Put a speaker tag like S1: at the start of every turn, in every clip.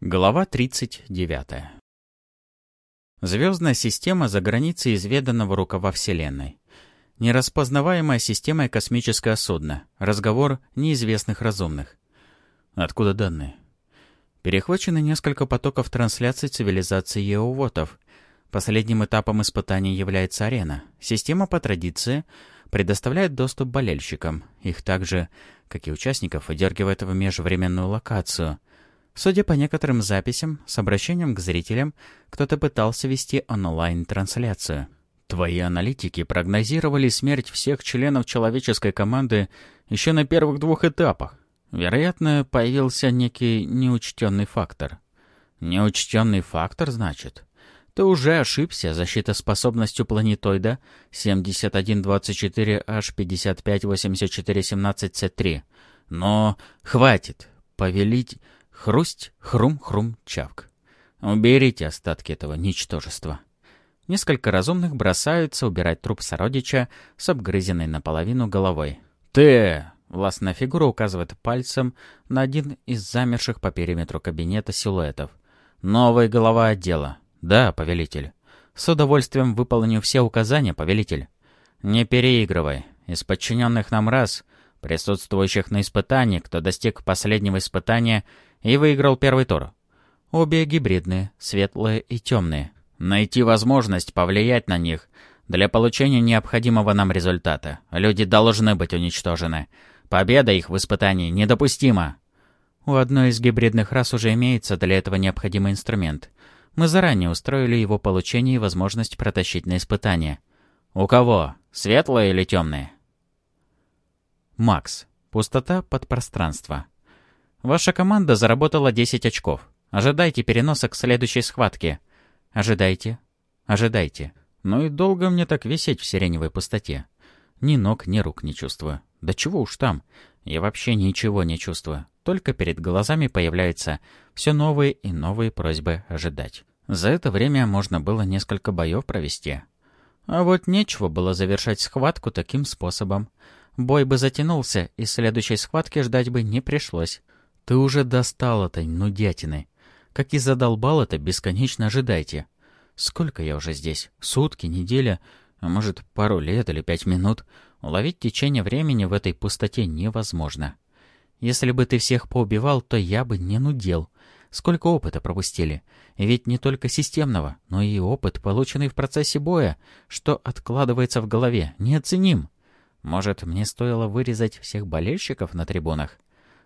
S1: Глава 39. Звездная система за границей изведанного рукава Вселенной. Нераспознаваемая система и космическое судно. Разговор неизвестных разумных. Откуда данные? Перехвачены несколько потоков трансляций цивилизации Еовотов. Последним этапом испытаний является арена. Система по традиции предоставляет доступ болельщикам. Их также, как и участников, выдергивает в межвременную локацию – Судя по некоторым записям, с обращением к зрителям, кто-то пытался вести онлайн-трансляцию. Твои аналитики прогнозировали смерть всех членов человеческой команды еще на первых двух этапах. Вероятно, появился некий неучтенный фактор. Неучтенный фактор, значит? Ты уже ошибся защитоспособностью планетоида 7124H558417C3. Но хватит. Повелить... Хрусть, хрум-хрум, чавк. Уберите остатки этого ничтожества. Несколько разумных бросаются убирать труп сородича с обгрызенной наполовину головой. «Ты!» — властная фигура указывает пальцем на один из замерших по периметру кабинета силуэтов. «Новая голова отдела. Да, повелитель. С удовольствием выполню все указания, повелитель. Не переигрывай. Из подчиненных нам раз, присутствующих на испытании, кто достиг последнего испытания — и выиграл первый тур. Обе гибридные, светлые и темные. Найти возможность повлиять на них для получения необходимого нам результата. Люди должны быть уничтожены. Победа их в испытании недопустима. У одной из гибридных рас уже имеется для этого необходимый инструмент. Мы заранее устроили его получение и возможность протащить на испытание. У кого? Светлые или темные? Макс. Пустота под пространство. Ваша команда заработала 10 очков. Ожидайте переноса к следующей схватке. Ожидайте. Ожидайте. Ну и долго мне так висеть в сиреневой пустоте. Ни ног, ни рук не чувствую. Да чего уж там. Я вообще ничего не чувствую. Только перед глазами появляются все новые и новые просьбы ожидать. За это время можно было несколько боев провести. А вот нечего было завершать схватку таким способом. Бой бы затянулся, и следующей схватки ждать бы не пришлось. Ты уже достал этой нудятины. Как и задолбал это, бесконечно ожидайте. Сколько я уже здесь? Сутки, неделя, а может, пару лет или пять минут? Уловить течение времени в этой пустоте невозможно. Если бы ты всех поубивал, то я бы не нудел. Сколько опыта пропустили. Ведь не только системного, но и опыт, полученный в процессе боя, что откладывается в голове, неоценим. Может, мне стоило вырезать всех болельщиков на трибунах?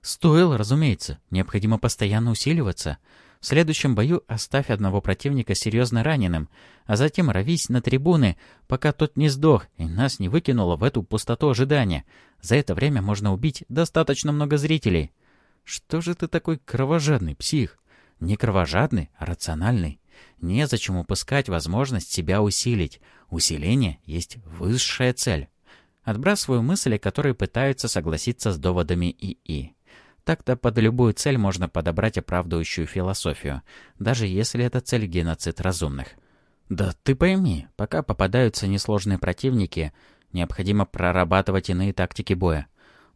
S1: Стоило, разумеется. Необходимо постоянно усиливаться. В следующем бою оставь одного противника серьезно раненым, а затем ровись на трибуны, пока тот не сдох и нас не выкинуло в эту пустоту ожидания. За это время можно убить достаточно много зрителей. Что же ты такой кровожадный псих? Не кровожадный, а рациональный. Незачем упускать возможность себя усилить. Усиление есть высшая цель. Отбрасываю мысли, которые пытаются согласиться с доводами ИИ. Так-то под любую цель можно подобрать оправдывающую философию, даже если это цель геноцид разумных. Да ты пойми, пока попадаются несложные противники, необходимо прорабатывать иные тактики боя.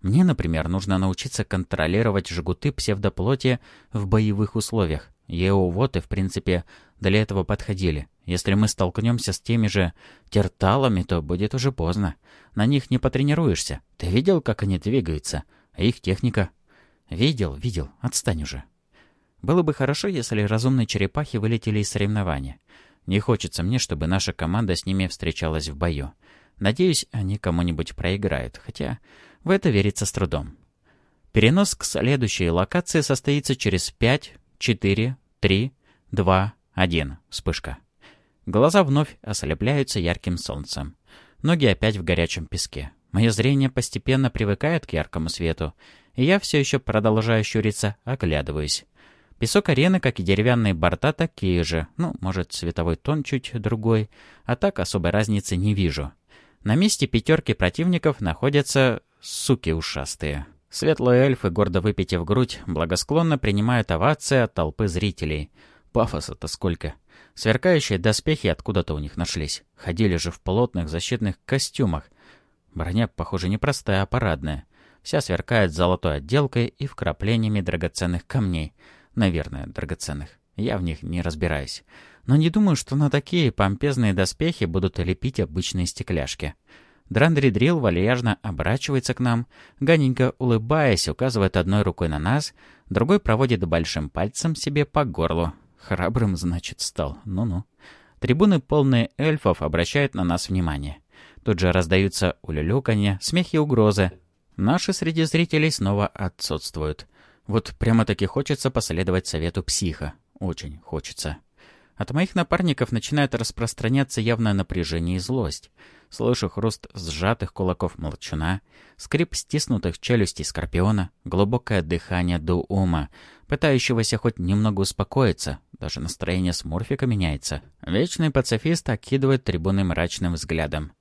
S1: Мне, например, нужно научиться контролировать жгуты псевдоплоти в боевых условиях. Еовоты, в принципе, для этого подходили. Если мы столкнемся с теми же терталами, то будет уже поздно. На них не потренируешься. Ты видел, как они двигаются? А их техника «Видел, видел. Отстань уже». Было бы хорошо, если разумные черепахи вылетели из соревнования. Не хочется мне, чтобы наша команда с ними встречалась в бою. Надеюсь, они кому-нибудь проиграют, хотя в это верится с трудом. Перенос к следующей локации состоится через 5, 4, 3, 2, 1. Вспышка. Глаза вновь ослепляются ярким солнцем. Ноги опять в горячем песке. Мое зрение постепенно привыкает к яркому свету, и я все еще продолжаю щуриться, оглядываюсь. Песок арены, как и деревянные борта, такие же. Ну, может, цветовой тон чуть другой. А так особой разницы не вижу. На месте пятерки противников находятся суки ушастые. Светлые эльфы, гордо выпитив грудь, благосклонно принимают овации от толпы зрителей. Пафоса-то сколько. Сверкающие доспехи откуда-то у них нашлись. Ходили же в плотных защитных костюмах. Броня, похоже, не простая, а парадная. Вся сверкает золотой отделкой и вкраплениями драгоценных камней. Наверное, драгоценных. Я в них не разбираюсь. Но не думаю, что на такие помпезные доспехи будут лепить обычные стекляшки. Драндридрил вальяжно оборачивается к нам, ганенько улыбаясь, указывает одной рукой на нас, другой проводит большим пальцем себе по горлу. Храбрым, значит, стал. Ну-ну. Трибуны, полные эльфов, обращают на нас внимание. Тут же раздаются улюлюканье, смехи и угрозы. Наши среди зрителей снова отсутствуют. Вот прямо-таки хочется последовать совету психа. Очень хочется. От моих напарников начинает распространяться явное напряжение и злость. Слышу хруст сжатых кулаков молчуна, скрип стиснутых челюстей скорпиона, глубокое дыхание до ума, пытающегося хоть немного успокоиться. Даже настроение смурфика меняется. Вечный пацифист окидывает трибуны мрачным взглядом.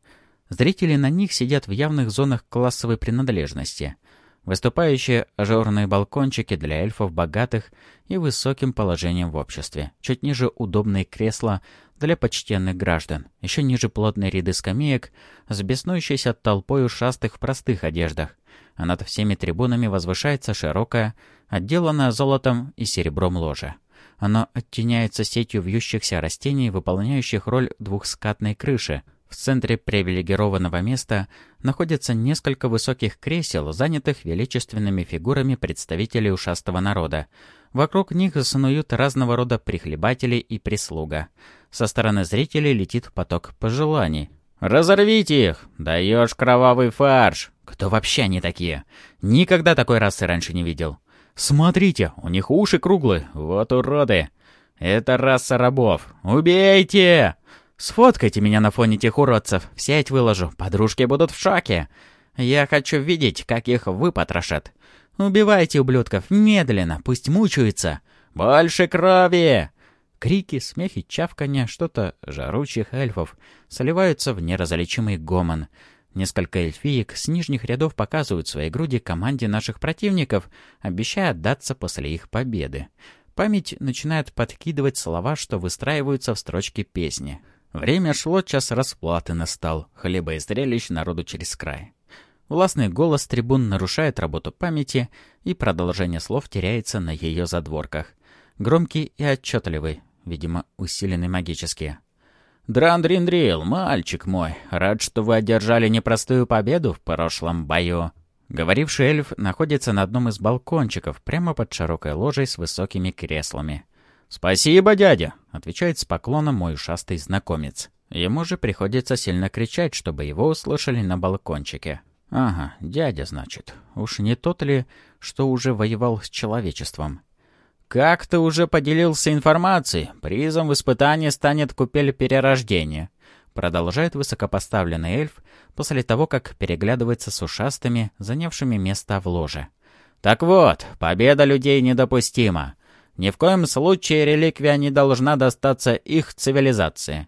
S1: Зрители на них сидят в явных зонах классовой принадлежности. Выступающие ажурные балкончики для эльфов богатых и высоким положением в обществе. Чуть ниже удобные кресла для почтенных граждан. Еще ниже плотные ряды скамеек с беснующейся толпой ушастых в простых одеждах. А над всеми трибунами возвышается широкая, отделанная золотом и серебром ложа. Оно оттеняется сетью вьющихся растений, выполняющих роль двухскатной крыши — в центре привилегированного места находится несколько высоких кресел, занятых величественными фигурами представителей ушастого народа. Вокруг них снуют разного рода прихлебатели и прислуга. Со стороны зрителей летит поток пожеланий. «Разорвите их! Даешь кровавый фарш!» «Кто вообще они такие? Никогда такой расы раньше не видел!» «Смотрите, у них уши круглые, вот уроды!» «Это раса рабов! Убейте!» Сфоткайте меня на фоне тех уродцев, в сеть выложу, подружки будут в шоке. Я хочу видеть, как их выпотрошат. Убивайте ублюдков медленно, пусть мучаются. Больше крови!» Крики, смех и чавканье что-то жаручих эльфов сливаются в неразличимый гомон. Несколько эльфиек с нижних рядов показывают свои груди команде наших противников, обещая отдаться после их победы. Память начинает подкидывать слова, что выстраиваются в строчке песни. Время шло, час расплаты настал, хлеба и зрелищ народу через край. Властный голос трибун нарушает работу памяти, и продолжение слов теряется на ее задворках. Громкий и отчетливый, видимо, усиленный магически. «Драндриндрил, мальчик мой, рад, что вы одержали непростую победу в прошлом бою». Говоривший эльф находится на одном из балкончиков, прямо под широкой ложей с высокими креслами. «Спасибо, дядя!» — отвечает с поклоном мой ушастый знакомец. Ему же приходится сильно кричать, чтобы его услышали на балкончике. «Ага, дядя, значит. Уж не тот ли, что уже воевал с человечеством?» «Как ты уже поделился информацией, призом в испытании станет купель перерождения», продолжает высокопоставленный эльф после того, как переглядывается с ушастыми, занявшими место в ложе. «Так вот, победа людей недопустима. Ни в коем случае реликвия не должна достаться их цивилизации.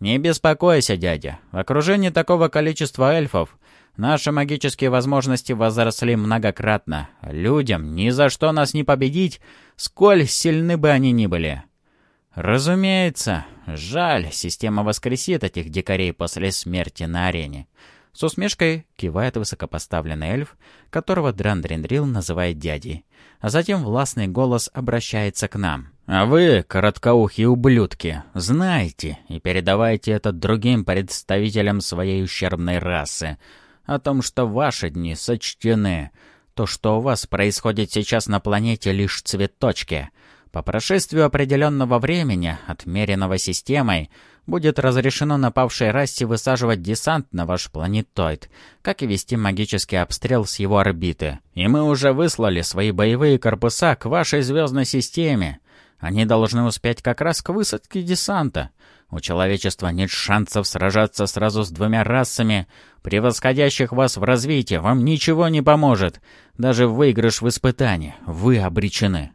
S1: Не беспокойся, дядя. В окружении такого количества эльфов наши магические возможности возросли многократно. Людям ни за что нас не победить, сколь сильны бы они ни были. Разумеется, жаль, система воскресит этих дикарей после смерти на арене. С усмешкой кивает высокопоставленный эльф, которого Драндриндрил называет дядей. А затем властный голос обращается к нам. «А вы, короткоухие ублюдки, знаете и передавайте это другим представителям своей ущербной расы о том, что ваши дни сочтены. То, что у вас происходит сейчас на планете, лишь цветочки. По прошествию определенного времени, отмеренного системой, будет разрешено напавшей расе высаживать десант на ваш планетоид, как и вести магический обстрел с его орбиты. И мы уже выслали свои боевые корпуса к вашей звездной системе. Они должны успеть как раз к высадке десанта. У человечества нет шансов сражаться сразу с двумя расами, превосходящих вас в развитии. Вам ничего не поможет. Даже выигрыш в испытании. Вы обречены.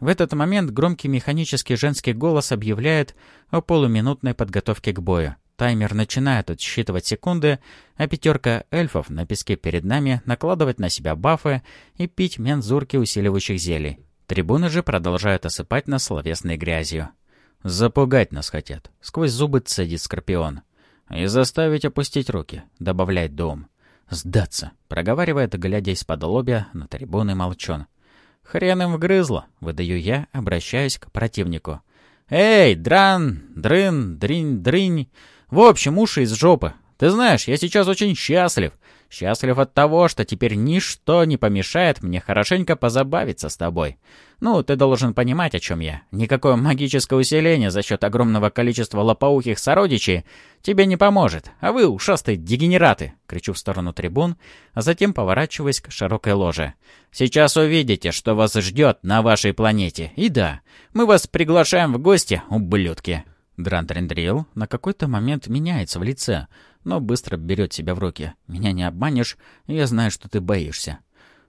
S1: В этот момент громкий механический женский голос объявляет о полуминутной подготовке к бою. Таймер начинает отсчитывать секунды, а пятерка эльфов на песке перед нами накладывать на себя бафы и пить мензурки усиливающих зелий. Трибуны же продолжают осыпать нас словесной грязью. «Запугать нас хотят», — сквозь зубы цедит Скорпион. «И заставить опустить руки», — добавляет Дом. «Сдаться», — проговаривает, глядя из-под лобя на трибуны молчон. Хрен им вгрызло, выдаю я, обращаюсь к противнику. «Эй, дран, дрын, дринь, дрынь! В общем, уши из жопы. Ты знаешь, я сейчас очень счастлив. Счастлив от того, что теперь ничто не помешает мне хорошенько позабавиться с тобой. Ну, ты должен понимать, о чем я. Никакое магическое усиление за счет огромного количества лопоухих сородичей тебе не поможет. А вы, ушастые дегенераты!» — кричу в сторону трибун, а затем поворачиваясь к широкой ложе. «Сейчас увидите, что вас ждет на вашей планете. И да, мы вас приглашаем в гости, ублюдки!» Дрантрендрил на какой-то момент меняется в лице — но быстро берет себя в руки. «Меня не обманешь, я знаю, что ты боишься».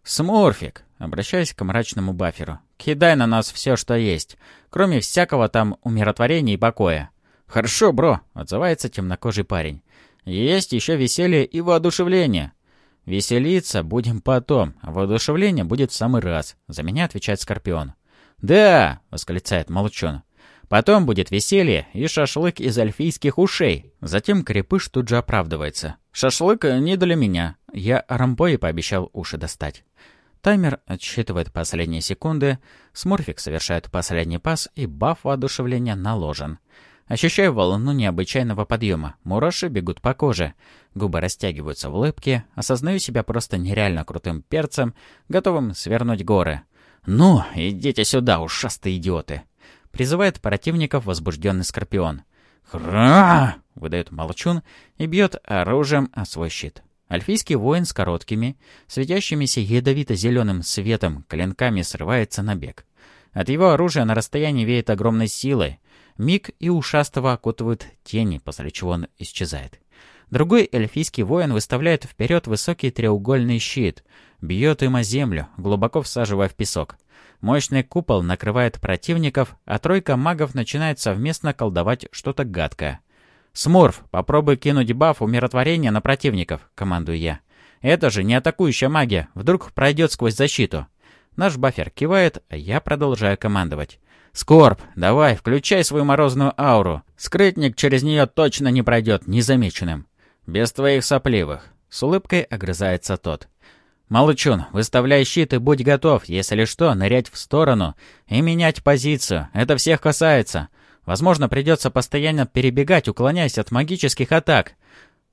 S1: «Смурфик!» — обращаясь к мрачному баферу. «Кидай на нас все, что есть, кроме всякого там умиротворения и покоя». «Хорошо, бро!» — отзывается темнокожий парень. «Есть еще веселье и воодушевление». «Веселиться будем потом, а воодушевление будет в самый раз», — за меня отвечает Скорпион. «Да!» — восклицает Молчун. Потом будет веселье и шашлык из альфийских ушей. Затем крепыш тут же оправдывается. Шашлык не для меня. Я Рамбои пообещал уши достать. Таймер отсчитывает последние секунды, Смурфик совершает последний пас, и баф воодушевления наложен. Ощущаю волну необычайного подъема. Мураши бегут по коже. Губы растягиваются в улыбке. Осознаю себя просто нереально крутым перцем, готовым свернуть горы. «Ну, идите сюда, ушастые идиоты!» Призывает противников возбужденный Скорпион. «Хра!» — выдает Молчун и бьет оружием о свой щит. Альфийский воин с короткими, светящимися ядовито-зеленым светом клинками срывается на бег. От его оружия на расстоянии веет огромной силой. Миг и ушастого окутывают тени, после чего он исчезает. Другой эльфийский воин выставляет вперед высокий треугольный щит, бьет им о землю, глубоко всаживая в песок. Мощный купол накрывает противников, а тройка магов начинает совместно колдовать что-то гадкое. «Смурф, попробуй кинуть баф умиротворения на противников», — командую я. «Это же не атакующая магия, вдруг пройдет сквозь защиту». Наш бафер кивает, а я продолжаю командовать. «Скорб, давай, включай свою морозную ауру. Скрытник через нее точно не пройдет незамеченным. Без твоих сопливых». С улыбкой огрызается тот. «Молчун, выставляй щит и будь готов, если что, нырять в сторону и менять позицию. Это всех касается. Возможно, придется постоянно перебегать, уклоняясь от магических атак».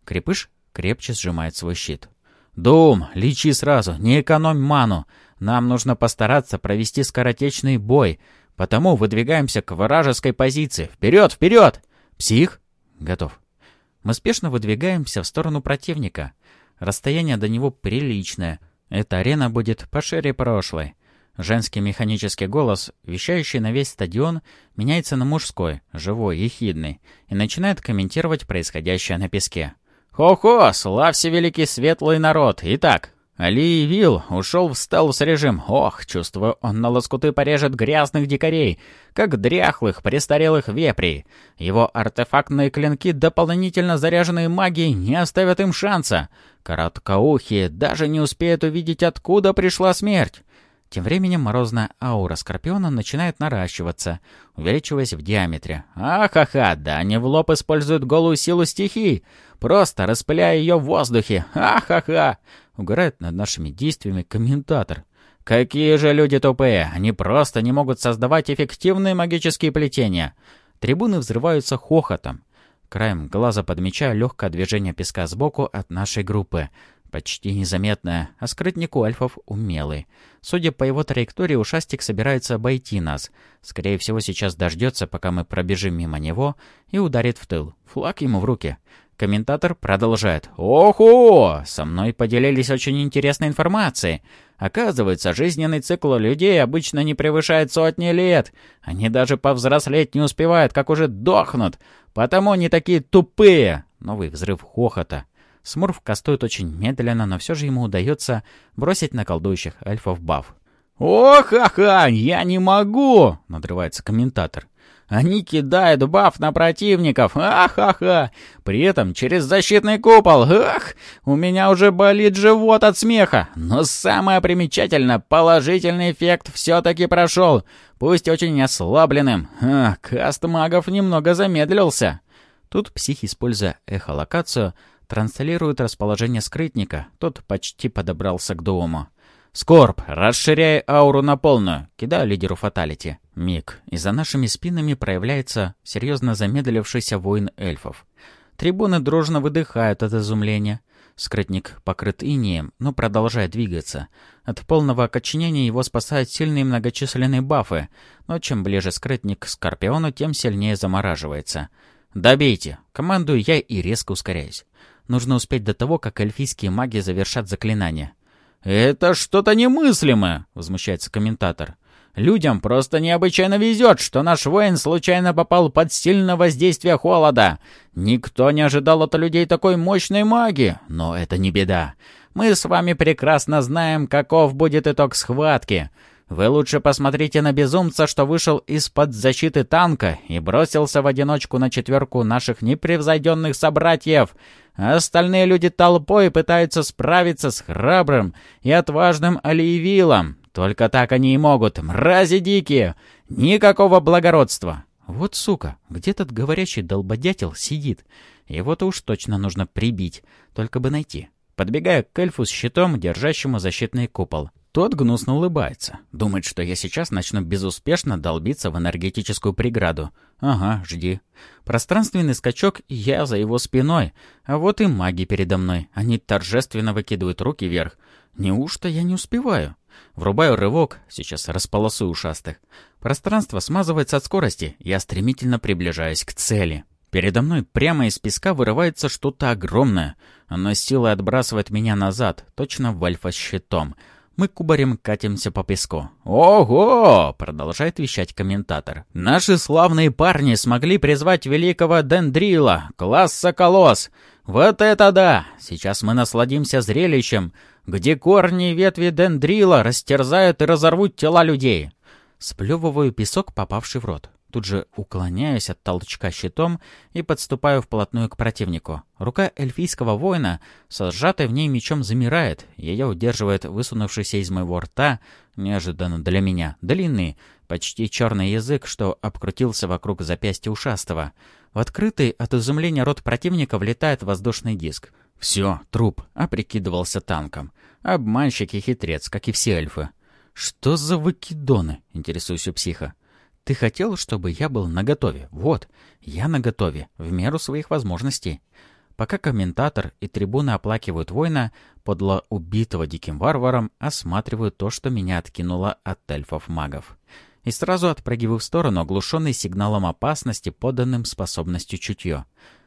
S1: Крепыш крепче сжимает свой щит. «Дум, лечи сразу, не экономь ману. Нам нужно постараться провести скоротечный бой, потому выдвигаемся к вражеской позиции. Вперед, вперед! Псих? Готов. Мы спешно выдвигаемся в сторону противника. Расстояние до него приличное. Эта арена будет пошире прошлой. Женский механический голос, вещающий на весь стадион, меняется на мужской, живой, ехидный, и начинает комментировать происходящее на песке. «Хо-хо! Славься, великий светлый народ! Итак, Али Вил ушел в стелс-режим. Ох, чувствую, он на лоскуты порежет грязных дикарей, как дряхлых, престарелых вепрей. Его артефактные клинки, дополнительно заряженные магией, не оставят им шанса. Короткоухие даже не успеют увидеть, откуда пришла смерть. Тем временем морозная аура Скорпиона начинает наращиваться, увеличиваясь в диаметре. Ахаха, да они в лоб используют голую силу стихий, просто распыляя ее в воздухе. Ахаха! Угорает над нашими действиями комментатор. Какие же люди тупые! Они просто не могут создавать эффективные магические плетения. Трибуны взрываются хохотом. Краем глаза подмечаю легкое движение песка сбоку от нашей группы. Почти незаметное, а скрытник у альфов умелый. Судя по его траектории, ушастик собирается обойти нас. Скорее всего, сейчас дождется, пока мы пробежим мимо него, и ударит в тыл. Флаг ему в руки. Комментатор продолжает. «Охо! Со мной поделились очень интересной информацией. Оказывается, жизненный цикл людей обычно не превышает сотни лет. Они даже повзрослеть не успевают, как уже дохнут. Потому они такие тупые!» Новый взрыв хохота. Смурф кастует очень медленно, но все же ему удается бросить на колдующих эльфов баф. «О-ха-ха! Я не могу!» — надрывается комментатор. Они кидают баф на противников. Ах-ха-ха. При этом через защитный купол. Ах, у меня уже болит живот от смеха. Но самое примечательное, положительный эффект все-таки прошел. Пусть очень ослабленным. А, каст магов немного замедлился. Тут псих, используя эхолокацию, транслирует расположение скрытника. Тот почти подобрался к дому. «Скорб, расширяй ауру на полную!» Кидаю лидеру фаталити. Миг. И за нашими спинами проявляется серьезно замедлившийся воин эльфов. Трибуны дружно выдыхают от изумления. Скрытник покрыт инеем, но продолжает двигаться. От полного окоченения его спасают сильные многочисленные бафы, но чем ближе скрытник к Скорпиону, тем сильнее замораживается. «Добейте!» Командую я и резко ускоряюсь. Нужно успеть до того, как эльфийские маги завершат заклинание. «Это что-то немыслимое!» — возмущается комментатор. «Людям просто необычайно везет, что наш воин случайно попал под сильное воздействие холода. Никто не ожидал от людей такой мощной магии, но это не беда. Мы с вами прекрасно знаем, каков будет итог схватки. Вы лучше посмотрите на безумца, что вышел из-под защиты танка и бросился в одиночку на четверку наших непревзойденных собратьев. Остальные люди толпой пытаются справиться с храбрым и отважным Алиевилом. Только так они и могут, мрази дикие! Никакого благородства!» «Вот сука, где тот говорящий долбодятел сидит? Его-то уж точно нужно прибить, только бы найти». Подбегаю к эльфу с щитом, держащему защитный купол. Тот гнусно улыбается. Думает, что я сейчас начну безуспешно долбиться в энергетическую преграду. Ага, жди. Пространственный скачок, я за его спиной. А вот и маги передо мной. Они торжественно выкидывают руки вверх. Неужто я не успеваю? Врубаю рывок, сейчас располосую ушастых. Пространство смазывается от скорости, я стремительно приближаюсь к цели. Передо мной прямо из песка вырывается что-то огромное. Оно силой отбрасывает меня назад, точно в альфа-щитом. Мы кубарем катимся по песку. «Ого!» — продолжает вещать комментатор. «Наши славные парни смогли призвать великого Дендрила, класса колосс. Вот это да! Сейчас мы насладимся зрелищем, где корни и ветви Дендрила растерзают и разорвут тела людей». Сплевываю песок, попавший в рот. Тут же уклоняюсь от толчка щитом и подступаю вплотную к противнику. Рука эльфийского воина со сжатой в ней мечом замирает. Ее удерживает высунувшийся из моего рта, неожиданно для меня, длинный, почти черный язык, что обкрутился вокруг запястья ушастого. В открытый от изумления рот противника влетает воздушный диск. «Все, труп», а прикидывался танком. Обманщик и хитрец, как и все эльфы. «Что за выкидоны?» — интересуюсь у психа. Ты хотел, чтобы я был наготове. Вот, я наготове, в меру своих возможностей. Пока комментатор и трибуны оплакивают воина, подло убитого диким варваром, осматривают то, что меня откинуло от эльфов-магов. И сразу отпрыгиваю в сторону, оглушенный сигналом опасности, поданным способностью чутье.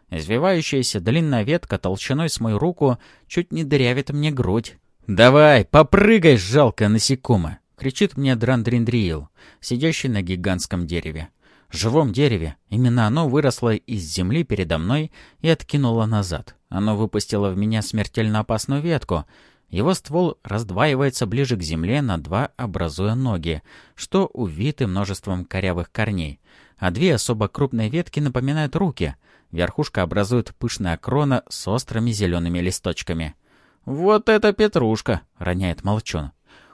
S1: Извивающаяся длинная ветка толщиной с мою руку чуть не дырявит мне грудь. «Давай, попрыгай, жалкое насекомое!» Кричит мне Драндриндрил, сидящий на гигантском дереве. Живом дереве. Именно оно выросло из земли передо мной и откинуло назад. Оно выпустило в меня смертельно опасную ветку. Его ствол раздваивается ближе к земле на два, образуя ноги, что увиты множеством корявых корней. А две особо крупные ветки напоминают руки. Верхушка образует пышная крона с острыми зелеными листочками. «Вот это петрушка!» — роняет молчун.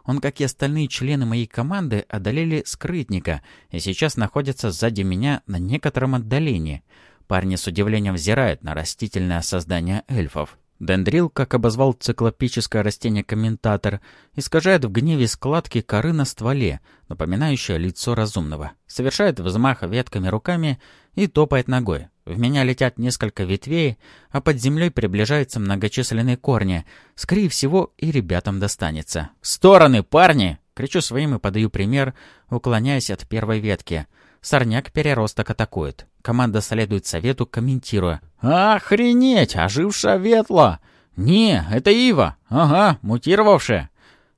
S1: Он, как и остальные члены моей команды, одолели скрытника и сейчас находится сзади меня на некотором отдалении. Парни с удивлением взирают на растительное создание эльфов. Дендрил, как обозвал циклопическое растение комментатор, искажает в гневе складки коры на стволе, напоминающее лицо разумного. Совершает взмах ветками руками и топает ногой. В меня летят несколько ветвей, а под землей приближаются многочисленные корни. Скорее всего, и ребятам достанется. «В стороны, парни!» Кричу своим и подаю пример, уклоняясь от первой ветки. Сорняк переросток атакует. Команда следует совету, комментируя. «Охренеть! Ожившая ветла!» «Не, это ива! Ага, мутировавшая!»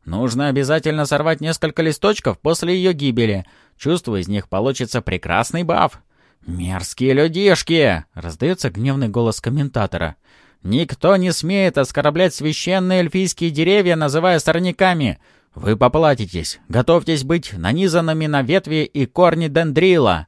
S1: «Нужно обязательно сорвать несколько листочков после ее гибели. Чувствую, из них получится прекрасный баф!» «Мерзкие людишки!» — раздается гневный голос комментатора. «Никто не смеет оскорблять священные эльфийские деревья, называя сорняками. Вы поплатитесь. Готовьтесь быть нанизанными на ветви и корни дендрила.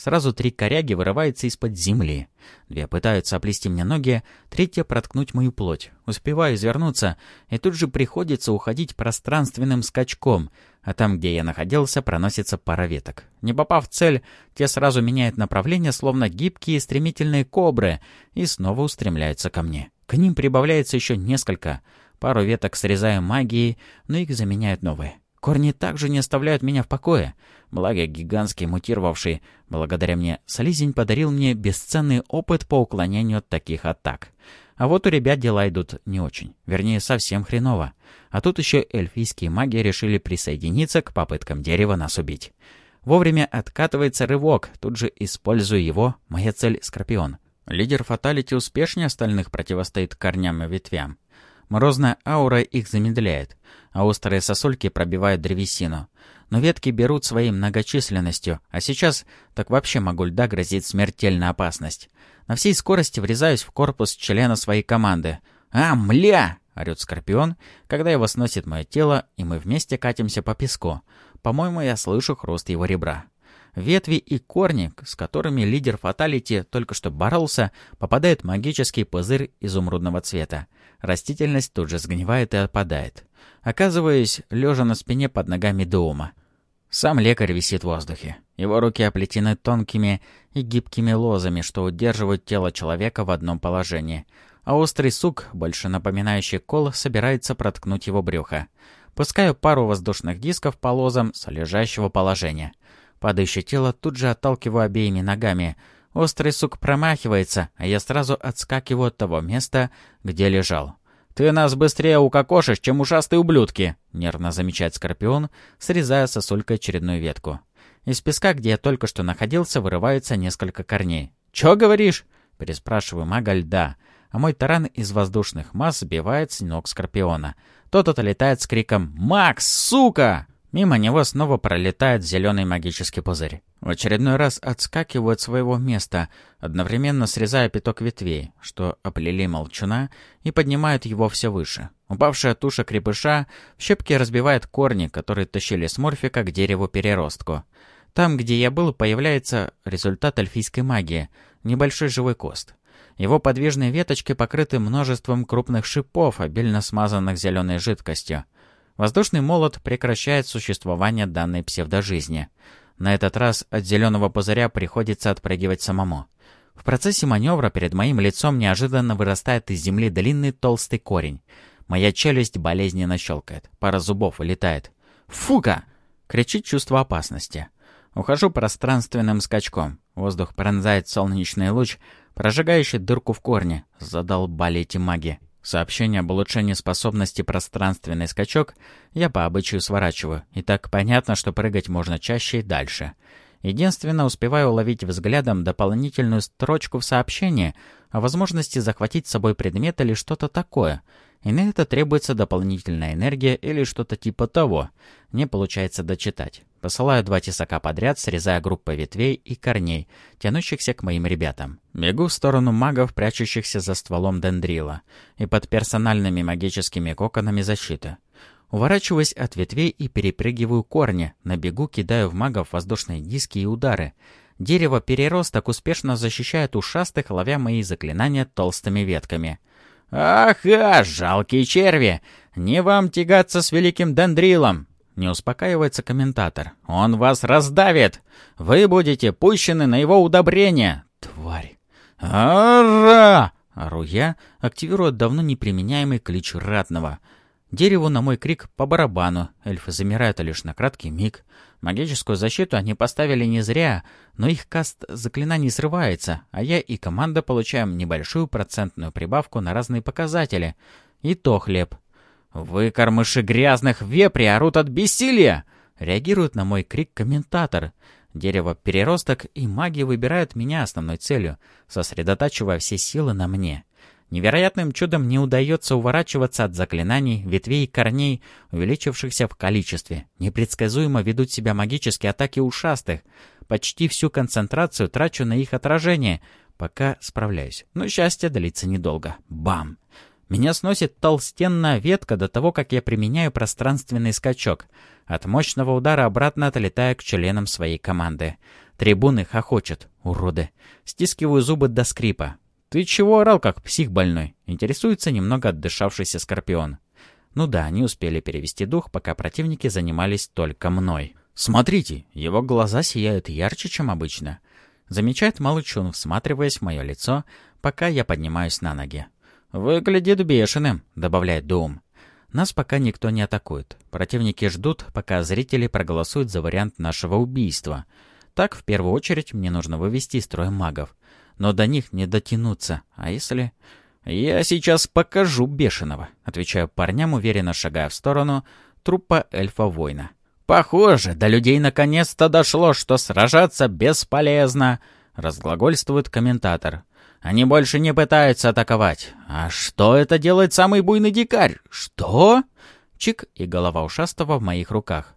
S1: Сразу три коряги вырываются из-под земли. Две пытаются оплести мне ноги, третья проткнуть мою плоть. Успеваю извернуться, и тут же приходится уходить пространственным скачком, а там, где я находился, проносится пара веток. Не попав в цель, те сразу меняют направление, словно гибкие стремительные кобры, и снова устремляются ко мне. К ним прибавляется еще несколько. Пару веток срезаю магией, но их заменяют новые. Корни также не оставляют меня в покое. Благо, гигантский мутировавший, благодаря мне, слизень подарил мне бесценный опыт по уклонению от таких атак. А вот у ребят дела идут не очень. Вернее, совсем хреново. А тут еще эльфийские маги решили присоединиться к попыткам дерева нас убить. Вовремя откатывается рывок, тут же использую его, моя цель — Скорпион. Лидер фаталити успешнее остальных противостоит корням и ветвям. Морозная аура их замедляет, а острые сосульки пробивают древесину. Но ветки берут своей многочисленностью, а сейчас так вообще могу льда грозит смертельная опасность. На всей скорости врезаюсь в корпус члена своей команды. «А, мля!» — орёт Скорпион, когда его сносит мое тело, и мы вместе катимся по песку. По-моему, я слышу хруст его ребра. Ветви и корни, с которыми лидер Фаталити только что боролся, попадает магический пузырь изумрудного цвета. Растительность тут же сгнивает и отпадает. Оказываясь, лежа на спине под ногами Доума. Сам лекарь висит в воздухе. Его руки оплетены тонкими и гибкими лозами, что удерживают тело человека в одном положении. А острый сук, больше напоминающий кол, собирается проткнуть его брюхо. Пускаю пару воздушных дисков по лозам с лежащего положения. Падающее тело тут же отталкиваю обеими ногами. Острый сук промахивается, а я сразу отскакиваю от того места, где лежал. «Ты нас быстрее укокошишь, чем ушастые ублюдки!» — нервно замечает Скорпион, срезая сосулькой очередную ветку. Из песка, где я только что находился, вырывается несколько корней. «Чё говоришь?» — переспрашиваю мага льда, а мой таран из воздушных масс сбивает с ног Скорпиона. Тот отлетает с криком «Макс, сука!» Мимо него снова пролетает зеленый магический пузырь. В очередной раз отскакиваю от своего места, одновременно срезая пяток ветвей, что оплели молчуна и поднимают его все выше. Упавшая туша крепыша в щепки разбивает корни, которые тащили с морфика к дереву-переростку. Там, где я был, появляется результат эльфийской магии — небольшой живой кост. Его подвижные веточки покрыты множеством крупных шипов, обильно смазанных зеленой жидкостью. Воздушный молот прекращает существование данной псевдожизни. На этот раз от зеленого пузыря приходится отпрыгивать самому. В процессе маневра перед моим лицом неожиданно вырастает из земли длинный толстый корень. Моя челюсть болезненно щелкает, пара зубов вылетает. «Фука!» — кричит чувство опасности. Ухожу пространственным скачком. Воздух пронзает солнечный луч, прожигающий дырку в корне. Задолбали эти маги. Сообщение об улучшении способности пространственный скачок я по обычаю сворачиваю, и так понятно, что прыгать можно чаще и дальше. Единственно успеваю уловить взглядом дополнительную строчку в сообщении о возможности захватить с собой предмет или что-то такое — и на это требуется дополнительная энергия или что-то типа того. Не получается дочитать. Посылаю два тесака подряд, срезая группы ветвей и корней, тянущихся к моим ребятам. Бегу в сторону магов, прячущихся за стволом дендрила, и под персональными магическими коконами защиты. Уворачиваюсь от ветвей и перепрыгиваю корни, на бегу кидаю в магов воздушные диски и удары. Дерево-переросток успешно защищает ушастых, ловя мои заклинания толстыми ветками — «Ага, жалкие черви! Не вам тягаться с великим дендрилом!» Не успокаивается комментатор. «Он вас раздавит! Вы будете пущены на его удобрение!» «Тварь!» «Ара!» Ору я, активируя давно неприменяемый клич ратного — Дереву на мой крик по барабану. Эльфы замирают лишь на краткий миг. Магическую защиту они поставили не зря, но их каст заклинаний срывается, а я и команда получаем небольшую процентную прибавку на разные показатели. И то хлеб. «Вы, кормыши грязных вепри, орут от бессилия!» Реагирует на мой крик комментатор. Дерево переросток и маги выбирают меня основной целью, сосредотачивая все силы на мне. Невероятным чудом не удается уворачиваться от заклинаний, ветвей и корней, увеличившихся в количестве. Непредсказуемо ведут себя магические атаки ушастых. Почти всю концентрацию трачу на их отражение, пока справляюсь. Но счастье длится недолго. Бам! Меня сносит толстенная ветка до того, как я применяю пространственный скачок. От мощного удара обратно отлетаю к членам своей команды. Трибуны хохочут. Уроды. Стискиваю зубы до скрипа. «Ты чего орал, как псих больной?» — интересуется немного отдышавшийся Скорпион. Ну да, они успели перевести дух, пока противники занимались только мной. «Смотрите, его глаза сияют ярче, чем обычно», — замечает Малычун, всматриваясь в мое лицо, пока я поднимаюсь на ноги. «Выглядит бешеным», — добавляет Дум. Нас пока никто не атакует. Противники ждут, пока зрители проголосуют за вариант нашего убийства. Так, в первую очередь, мне нужно вывести из строя магов. Но до них не дотянуться. А если... «Я сейчас покажу бешеного», — отвечаю парням, уверенно шагая в сторону трупа эльфа-воина. «Похоже, до людей наконец-то дошло, что сражаться бесполезно», — разглагольствует комментатор. «Они больше не пытаются атаковать. А что это делает самый буйный дикарь? Что?» Чик и голова ушастого в моих руках.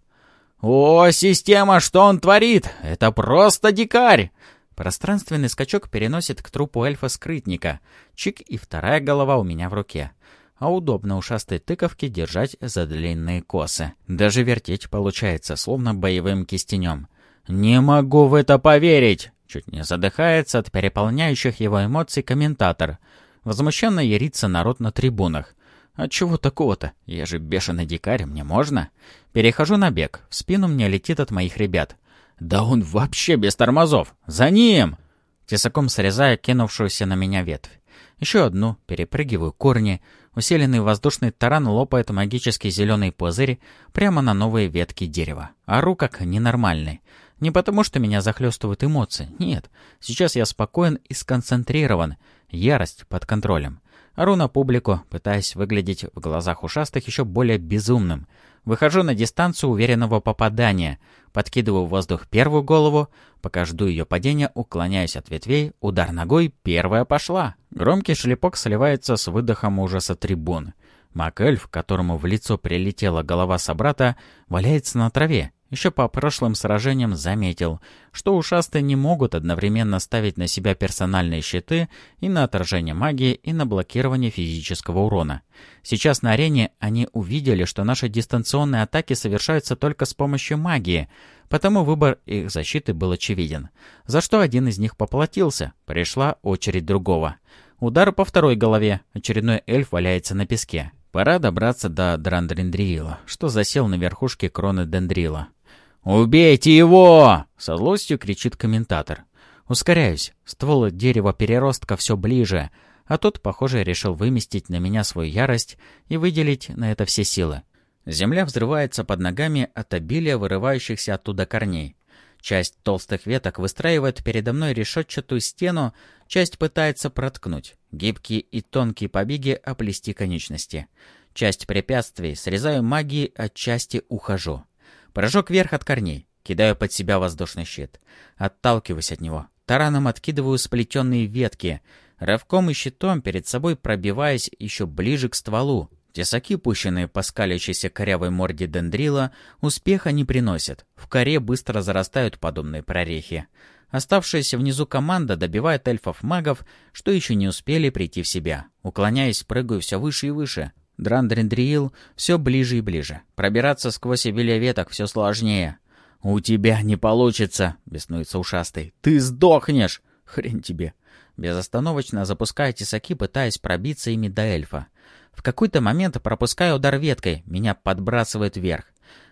S1: «О, система, что он творит? Это просто дикарь!» Пространственный скачок переносит к трупу эльфа-скрытника. Чик и вторая голова у меня в руке. А удобно ушастой тыковки держать за длинные косы. Даже вертеть получается, словно боевым кистенем. «Не могу в это поверить!» Чуть не задыхается от переполняющих его эмоций комментатор. Возмущенно ярится народ на трибунах. «А чего такого-то? Я же бешеный дикарь, мне можно?» Перехожу на бег. В спину мне летит от моих ребят. «Да он вообще без тормозов! За ним!» Тесаком срезая кинувшуюся на меня ветвь. Еще одну, перепрыгиваю корни. Усиленный воздушный таран лопает магический зеленый пузырь прямо на новые ветки дерева. Ору как ненормальный. Не потому, что меня захлестывают эмоции. Нет. Сейчас я спокоен и сконцентрирован. Ярость под контролем. Ору на публику, пытаясь выглядеть в глазах ушастых еще более безумным. Выхожу на дистанцию уверенного попадания. Подкидываю в воздух первую голову. Пока жду ее падения, уклоняюсь от ветвей. Удар ногой, первая пошла. Громкий шлепок сливается с выдохом ужаса трибун. Макэльф, которому в лицо прилетела голова собрата, валяется на траве. Еще по прошлым сражениям заметил, что ушастые не могут одновременно ставить на себя персональные щиты и на отражение магии, и на блокирование физического урона. Сейчас на арене они увидели, что наши дистанционные атаки совершаются только с помощью магии, потому выбор их защиты был очевиден. За что один из них поплатился, пришла очередь другого. Удар по второй голове, очередной эльф валяется на песке. Пора добраться до Драндриндрила, что засел на верхушке кроны Дендрила. «Убейте его!» — со злостью кричит комментатор. Ускоряюсь. Ствол дерева переростка все ближе, а тот, похоже, решил выместить на меня свою ярость и выделить на это все силы. Земля взрывается под ногами от обилия вырывающихся оттуда корней. Часть толстых веток выстраивает передо мной решетчатую стену, часть пытается проткнуть. Гибкие и тонкие побеги оплести конечности. Часть препятствий срезаю магией, от части ухожу. Прыжок вверх от корней. Кидаю под себя воздушный щит. Отталкиваюсь от него. Тараном откидываю сплетенные ветки. Рывком и щитом перед собой пробиваясь еще ближе к стволу. Тесаки, пущенные по скалящейся корявой морде дендрила, успеха не приносят. В коре быстро зарастают подобные прорехи. Оставшаяся внизу команда добивает эльфов-магов, что еще не успели прийти в себя. Уклоняясь, прыгаю все выше и выше. Драндриндриил все ближе и ближе. Пробираться сквозь обилие веток все сложнее. «У тебя не получится!» — беснуется ушастый. «Ты сдохнешь!» «Хрень тебе!» Безостановочно запускаю тесаки, пытаясь пробиться ими до эльфа. В какой-то момент пропускаю удар веткой, меня подбрасывает вверх.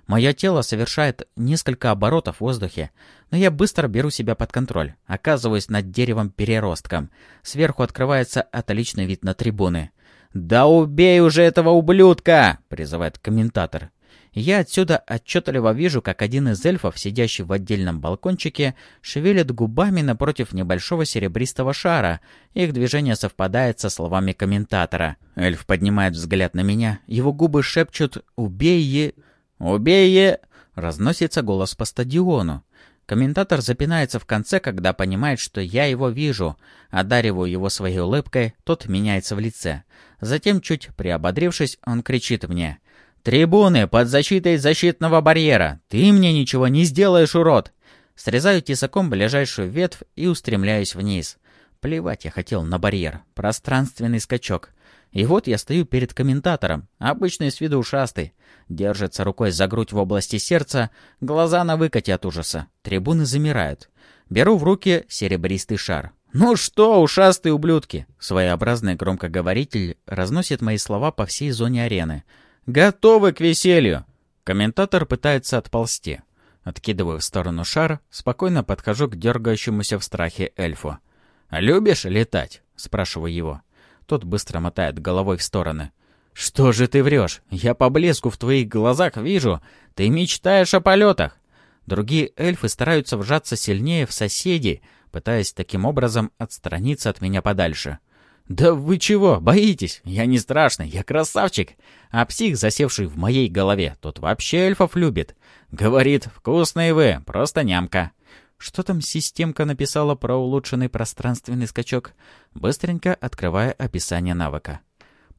S1: Мое тело совершает несколько оборотов в воздухе, но я быстро беру себя под контроль, оказываюсь над деревом-переростком. Сверху открывается отличный вид на трибуны. «Да убей уже этого ублюдка!» — призывает комментатор. Я отсюда отчетливо вижу, как один из эльфов, сидящий в отдельном балкончике, шевелит губами напротив небольшого серебристого шара. Их движение совпадает со словами комментатора. Эльф поднимает взгляд на меня. Его губы шепчут «Убей е...» «Убей е...» Разносится голос по стадиону. Комментатор запинается в конце, когда понимает, что я его вижу. Одариваю его своей улыбкой, тот меняется в лице. Затем, чуть приободрившись, он кричит мне. «Трибуны под защитой защитного барьера! Ты мне ничего не сделаешь, урод!» Срезаю тесаком ближайшую ветвь и устремляюсь вниз. Плевать я хотел на барьер. Пространственный скачок. И вот я стою перед комментатором, обычный с виду ушастый. Держится рукой за грудь в области сердца, глаза на выкате от ужаса. Трибуны замирают. Беру в руки серебристый шар. «Ну что, ушастые ублюдки!» Своеобразный громкоговоритель разносит мои слова по всей зоне арены. «Готовы к веселью!» Комментатор пытается отползти. Откидываю в сторону шар, спокойно подхожу к дергающемуся в страхе эльфу. «Любишь летать?» — спрашиваю его. Тот быстро мотает головой в стороны. «Что же ты врешь? Я по блеску в твоих глазах вижу. Ты мечтаешь о полетах!» Другие эльфы стараются вжаться сильнее в соседей, пытаясь таким образом отстраниться от меня подальше. «Да вы чего, боитесь? Я не страшный, я красавчик. А псих, засевший в моей голове, тот вообще эльфов любит. Говорит, вкусные вы, просто нямка». Что там системка написала про улучшенный пространственный скачок? Быстренько открывая описание навыка.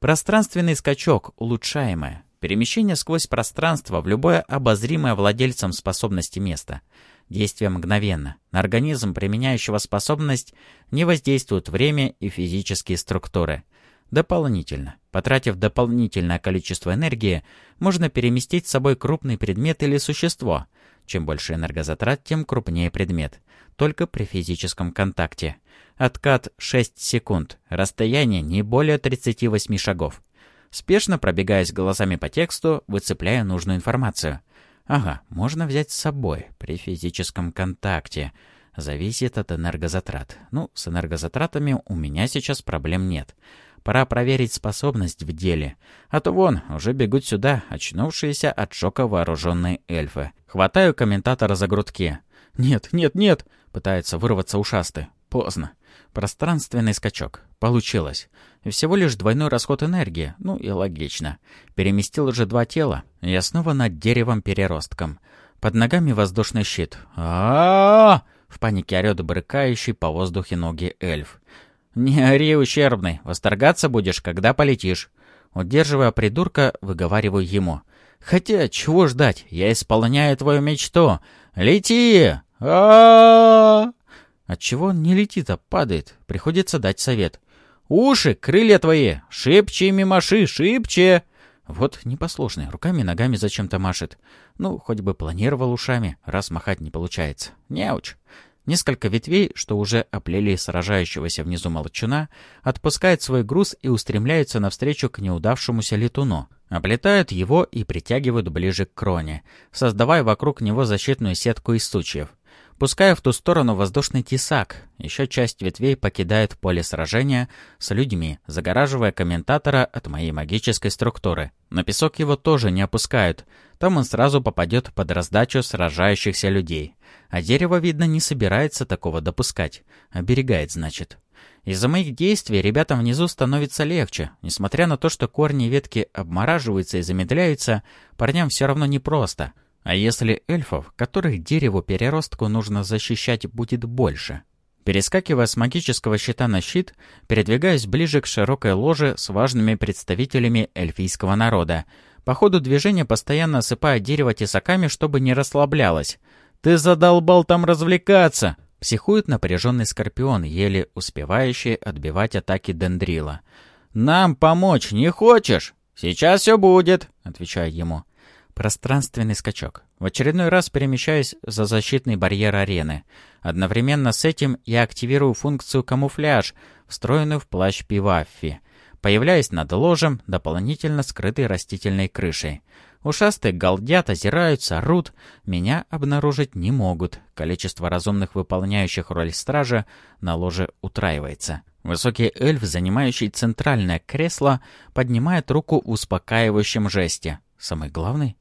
S1: Пространственный скачок, улучшаемое. Перемещение сквозь пространство в любое обозримое владельцем способности место. Действие мгновенно. На организм, применяющего способность, не воздействуют время и физические структуры. Дополнительно. Потратив дополнительное количество энергии, можно переместить с собой крупный предмет или существо. Чем больше энергозатрат, тем крупнее предмет. Только при физическом контакте. Откат 6 секунд. Расстояние не более 38 шагов. Спешно пробегаясь глазами по тексту, выцепляя нужную информацию – Ага, можно взять с собой при физическом контакте. Зависит от энергозатрат. Ну, с энергозатратами у меня сейчас проблем нет. Пора проверить способность в деле. А то вон, уже бегут сюда, очнувшиеся от шока вооруженные эльфы. Хватаю комментатора за грудки. «Нет, нет, нет!» — пытается вырваться ушастый. Поздно. Пространственный скачок. Получилось. Всего лишь двойной расход энергии. Ну и логично. Переместил же два тела. Я снова над деревом-переростком. Под ногами воздушный щит. -а, -а В панике орёт брыкающий по воздухе ноги эльф. «Не ори, ущербный. Восторгаться будешь, когда полетишь». Удерживая придурка, выговариваю ему. «Хотя, чего ждать? Я исполняю твою мечту. Лети! Отчего он не летит, а падает? Приходится дать совет. «Уши, крылья твои! Шибче ими маши, шибче!» Вот непослушный, руками-ногами зачем-то машет. Ну, хоть бы планировал ушами, раз махать не получается. Неуч. Несколько ветвей, что уже оплели сражающегося внизу молчуна, отпускают свой груз и устремляются навстречу к неудавшемуся летуну. Облетают его и притягивают ближе к кроне, создавая вокруг него защитную сетку из сучьев. Пуская в ту сторону воздушный тесак, еще часть ветвей покидает поле сражения с людьми, загораживая комментатора от моей магической структуры. На песок его тоже не опускают, там он сразу попадет под раздачу сражающихся людей. А дерево, видно, не собирается такого допускать. Оберегает, значит. Из-за моих действий ребятам внизу становится легче. Несмотря на то, что корни и ветки обмораживаются и замедляются, парням все равно непросто. А если эльфов, которых дереву переростку нужно защищать, будет больше? Перескакивая с магического щита на щит, передвигаюсь ближе к широкой ложе с важными представителями эльфийского народа. По ходу движения постоянно осыпая дерево тесаками, чтобы не расслаблялось. «Ты задолбал там развлекаться!» Психует напряженный скорпион, еле успевающий отбивать атаки дендрила. «Нам помочь не хочешь?» «Сейчас все будет», — отвечаю ему. Пространственный скачок. В очередной раз перемещаюсь за защитный барьер арены. Одновременно с этим я активирую функцию «Камуфляж», встроенную в плащ Пиваффи. Появляюсь над ложем, дополнительно скрытой растительной крышей. Ушастые галдят, озираются, орут. Меня обнаружить не могут. Количество разумных, выполняющих роль стража, на ложе утраивается. Высокий эльф, занимающий центральное кресло, поднимает руку в успокаивающем жесте. Самый главный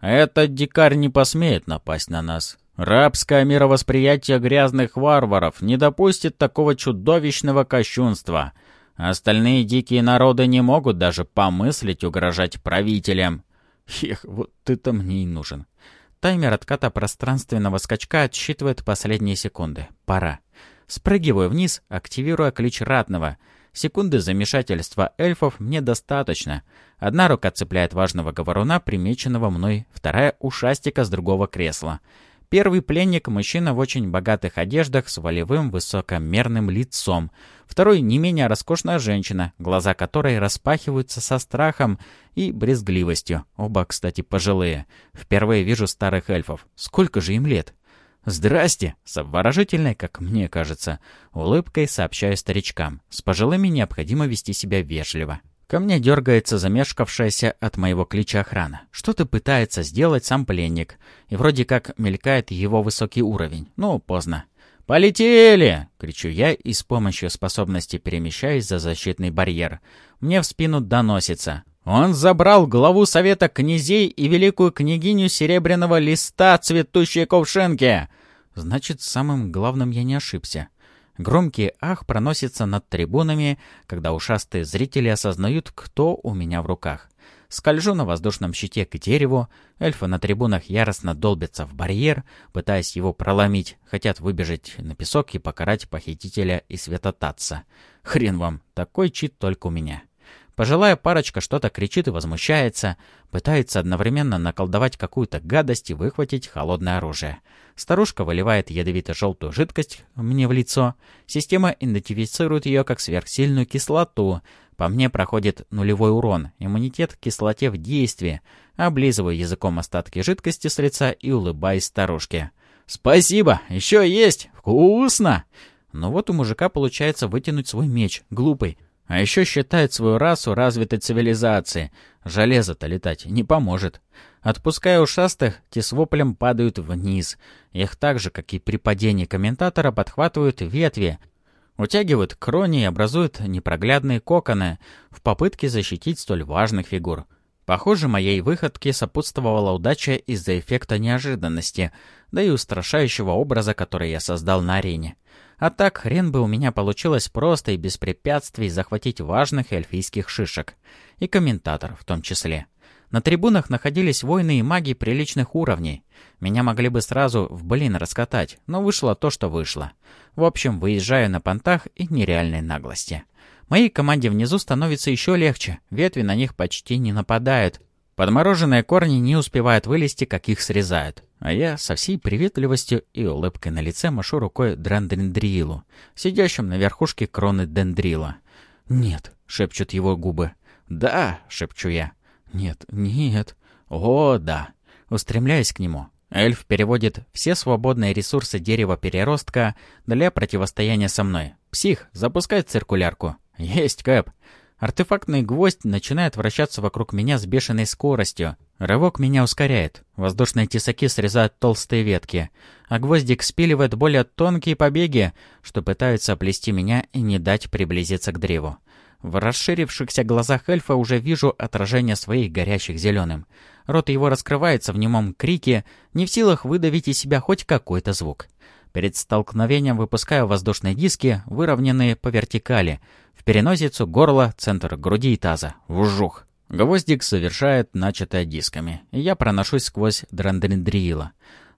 S1: этот дикарь не посмеет напасть на нас. Рабское мировосприятие грязных варваров не допустит такого чудовищного кощунства. Остальные дикие народы не могут даже помыслить угрожать правителям. Эх, вот ты-то мне и нужен. Таймер отката пространственного скачка отсчитывает последние секунды. Пора. Спрыгиваю вниз, активируя ключ ратного — Секунды замешательства эльфов мне достаточно. Одна рука цепляет важного говоруна, примеченного мной, вторая — ушастика с другого кресла. Первый пленник — мужчина в очень богатых одеждах с волевым высокомерным лицом. Второй — не менее роскошная женщина, глаза которой распахиваются со страхом и брезгливостью. Оба, кстати, пожилые. Впервые вижу старых эльфов. Сколько же им лет? «Здрасте!» — с обворожительной, как мне кажется, улыбкой сообщаю старичкам. С пожилыми необходимо вести себя вежливо. Ко мне дергается замешкавшаяся от моего клича охрана. Что-то пытается сделать сам пленник. И вроде как мелькает его высокий уровень. Ну, поздно. «Полетели!» — кричу я и с помощью способности перемещаюсь за защитный барьер. Мне в спину доносится. Он забрал главу Совета князей и великую княгиню Серебряного Листа цветущей ковшенки. Значит, самым главным я не ошибся. Громкий ах проносится над трибунами, когда ушастые зрители осознают, кто у меня в руках. Скольжу на воздушном щите к дереву, эльфы на трибунах яростно долбятся в барьер, пытаясь его проломить, хотят выбежать на песок и покарать похитителя и светотатца. Хрен вам, такой чит только у меня. Пожилая парочка что-то кричит и возмущается, пытается одновременно наколдовать какую-то гадость и выхватить холодное оружие. Старушка выливает ядовито-желтую жидкость мне в лицо. Система идентифицирует ее как сверхсильную кислоту. По мне проходит нулевой урон, иммунитет к кислоте в действии. Облизываю языком остатки жидкости с лица и улыбаюсь старушке. «Спасибо! Еще есть! Вкусно!» Но вот у мужика получается вытянуть свой меч, глупый. А еще считает свою расу развитой цивилизацией. Железо-то летать не поможет. Отпуская ушастых, те с воплем падают вниз. Их так же, как и при падении комментатора, подхватывают ветви, утягивают крони и образуют непроглядные коконы в попытке защитить столь важных фигур. Похоже, моей выходке сопутствовала удача из-за эффекта неожиданности, да и устрашающего образа, который я создал на арене. А так, хрен бы у меня получилось просто и без препятствий захватить важных эльфийских шишек. И комментатор в том числе. На трибунах находились воины и маги приличных уровней. Меня могли бы сразу в блин раскатать, но вышло то, что вышло. В общем, выезжаю на понтах и нереальной наглости. Моей команде внизу становится еще легче, ветви на них почти не нападают, Подмороженные корни не успевают вылезти, как их срезают. А я со всей приветливостью и улыбкой на лице машу рукой Драндендрилу, сидящим на верхушке кроны дендрила. «Нет», — шепчут его губы. «Да», — шепчу я. «Нет, нет». «О, да». Устремляюсь к нему. Эльф переводит все свободные ресурсы дерева переростка для противостояния со мной. «Псих, запускай циркулярку». «Есть, Кэп». Артефактный гвоздь начинает вращаться вокруг меня с бешеной скоростью. Рывок меня ускоряет. Воздушные тесаки срезают толстые ветки, а гвоздик спиливает более тонкие побеги, что пытаются оплести меня и не дать приблизиться к древу. В расширившихся глазах эльфа уже вижу отражение своих горящих зеленым. Рот его раскрывается в немом крике, не в силах выдавить из себя хоть какой-то звук. Перед столкновением выпускаю воздушные диски, выровненные по вертикали — в переносицу, горло, центр груди и таза. Вжух. Гвоздик совершает начатое дисками, я проношусь сквозь драндендрила.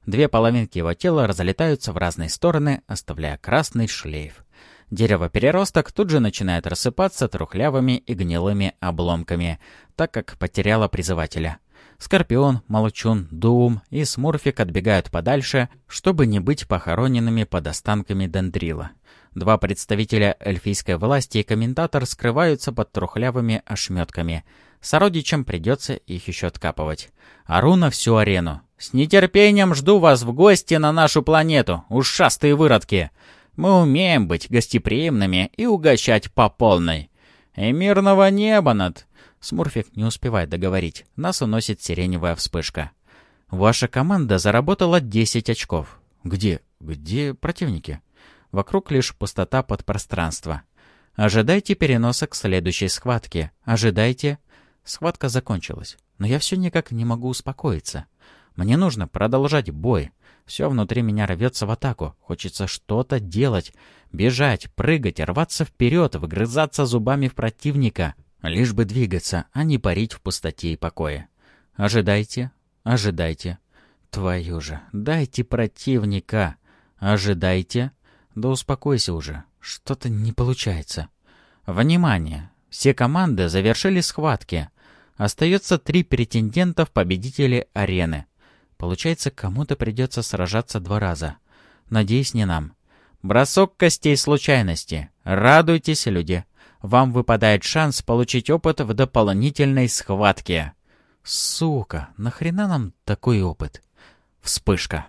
S1: Две половинки его тела разлетаются в разные стороны, оставляя красный шлейф. Дерево-переросток тут же начинает рассыпаться трухлявыми и гнилыми обломками, так как потеряло призывателя. Скорпион, Молчун, Дуум и Смурфик отбегают подальше, чтобы не быть похороненными под останками дендрила. Два представителя эльфийской власти и комментатор скрываются под трухлявыми ошметками. Сородичам придется их еще откапывать. Ору на всю арену. «С нетерпением жду вас в гости на нашу планету, ушастые выродки! Мы умеем быть гостеприимными и угощать по полной. И мирного неба над...» Смурфик не успевает договорить. Нас уносит сиреневая вспышка. «Ваша команда заработала 10 очков. Где? Где противники?» Вокруг лишь пустота под пространство. Ожидайте переноса к следующей схватке. Ожидайте. Схватка закончилась. Но я все никак не могу успокоиться. Мне нужно продолжать бой. Все внутри меня рвется в атаку. Хочется что-то делать. Бежать, прыгать, рваться вперед, выгрызаться зубами в противника. Лишь бы двигаться, а не парить в пустоте и покое. Ожидайте, ожидайте. Твою же, дайте противника. Ожидайте. Да успокойся уже. Что-то не получается. Внимание! Все команды завершили схватки. Остается три претендента в победители арены. Получается, кому-то придется сражаться два раза. Надеюсь, не нам. Бросок костей случайности. Радуйтесь, люди. Вам выпадает шанс получить опыт в дополнительной схватке. Сука, нахрена нам такой опыт? Вспышка.